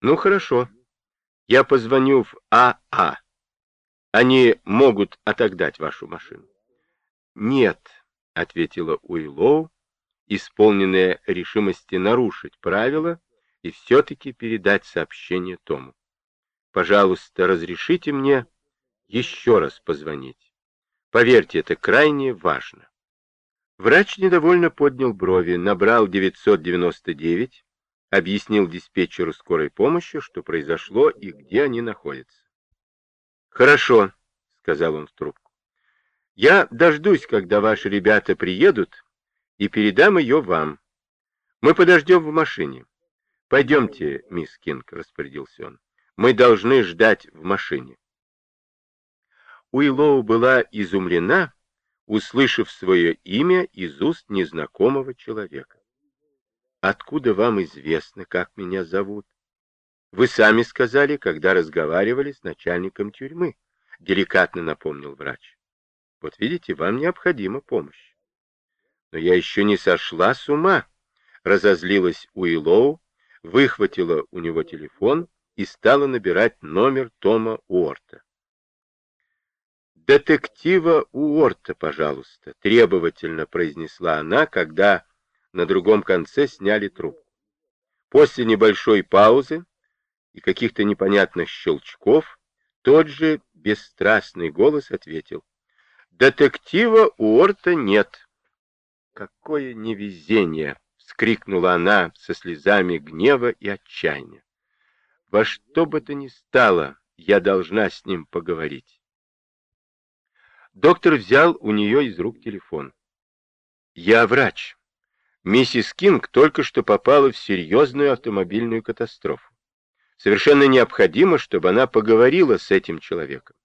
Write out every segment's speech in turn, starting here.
Ну, хорошо. Я позвоню в АА. Они могут отогнать вашу машину. Нет, ответила Уиллоу, исполненная решимости нарушить правила и все-таки передать сообщение Тому. Пожалуйста, разрешите мне еще раз позвонить. Поверьте, это крайне важно. Врач недовольно поднял брови, набрал 999, объяснил диспетчеру скорой помощи, что произошло и где они находятся. «Хорошо», — сказал он в трубку. «Я дождусь, когда ваши ребята приедут, и передам ее вам. Мы подождем в машине. Пойдемте, мисс Кинг», — распорядился он. «Мы должны ждать в машине». Уиллоу была изумлена, услышав свое имя из уст незнакомого человека. «Откуда вам известно, как меня зовут?» «Вы сами сказали, когда разговаривали с начальником тюрьмы», — деликатно напомнил врач. «Вот видите, вам необходима помощь». «Но я еще не сошла с ума», — разозлилась Уиллоу, выхватила у него телефон и стала набирать номер Тома Уорта. «Детектива Уорта, пожалуйста», — требовательно произнесла она, когда на другом конце сняли трубку. После небольшой паузы и каких-то непонятных щелчков тот же бесстрастный голос ответил. «Детектива Уорта нет». «Какое невезение!» — вскрикнула она со слезами гнева и отчаяния. «Во что бы то ни стало, я должна с ним поговорить». Доктор взял у нее из рук телефон. «Я врач. Миссис Кинг только что попала в серьезную автомобильную катастрофу. Совершенно необходимо, чтобы она поговорила с этим человеком.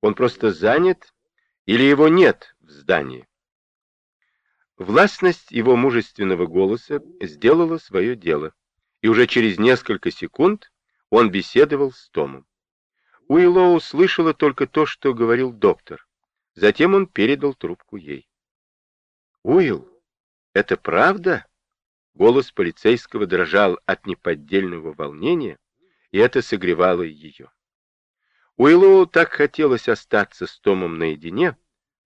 Он просто занят или его нет в здании?» Властность его мужественного голоса сделала свое дело, и уже через несколько секунд он беседовал с Томом. Уиллоу слышала только то, что говорил доктор. Затем он передал трубку ей. «Уилл, это правда?» Голос полицейского дрожал от неподдельного волнения, и это согревало ее. Уиллу так хотелось остаться с Томом наедине,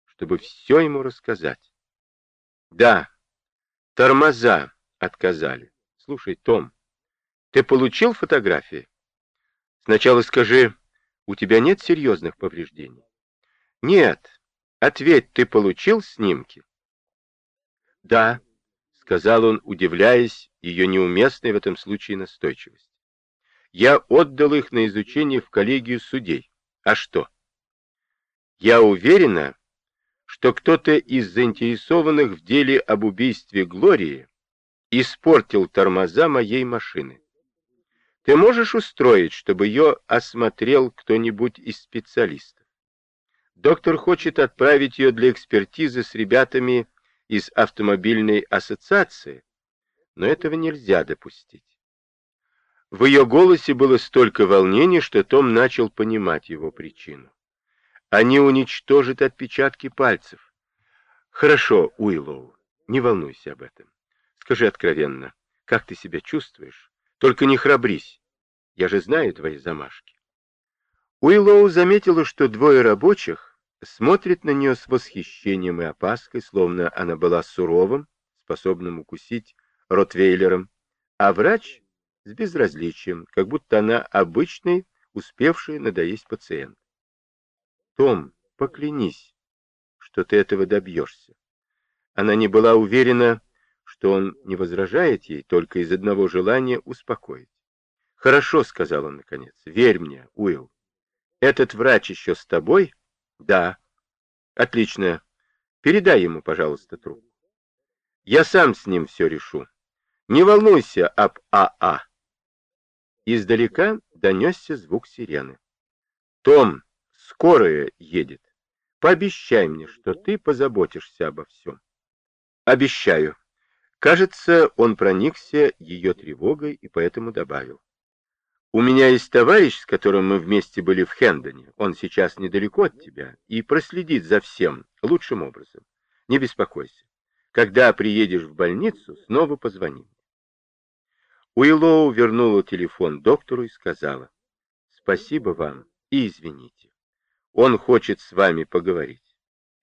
чтобы все ему рассказать. «Да, тормоза отказали. Слушай, Том, ты получил фотографии? Сначала скажи, у тебя нет серьезных повреждений?» «Нет, Ответь, ты получил снимки? Да, сказал он, удивляясь ее неуместной в этом случае настойчивости. Я отдал их на изучение в коллегию судей. А что? Я уверена, что кто-то из заинтересованных в деле об убийстве Глории испортил тормоза моей машины. Ты можешь устроить, чтобы ее осмотрел кто-нибудь из специалистов? Доктор хочет отправить ее для экспертизы с ребятами из автомобильной ассоциации, но этого нельзя допустить. В ее голосе было столько волнения, что Том начал понимать его причину. Они уничтожат отпечатки пальцев. Хорошо, Уиллоу, не волнуйся об этом. Скажи откровенно, как ты себя чувствуешь? Только не храбрись. Я же знаю твои замашки. Уиллоу заметила, что двое рабочих смотрит на нее с восхищением и опаской, словно она была суровым, способным укусить ротвейлером, а врач с безразличием, как будто она обычный, успевший надоесть пациент. «Том, поклянись, что ты этого добьешься». Она не была уверена, что он не возражает ей только из одного желания успокоить. «Хорошо», — сказал он наконец, — «верь мне, Уилл. Этот врач еще с тобой?» Да. Отлично. Передай ему, пожалуйста, трубку. Я сам с ним все решу. Не волнуйся об АА. Издалека донесся звук сирены. Том, скорая едет. Пообещай мне, что ты позаботишься обо всем. Обещаю. Кажется, он проникся ее тревогой и поэтому добавил. У меня есть товарищ, с которым мы вместе были в Хендоне. Он сейчас недалеко от тебя и проследит за всем лучшим образом. Не беспокойся. Когда приедешь в больницу, снова позвони. Уиллоу вернула телефон доктору и сказала, «Спасибо вам и извините. Он хочет с вами поговорить».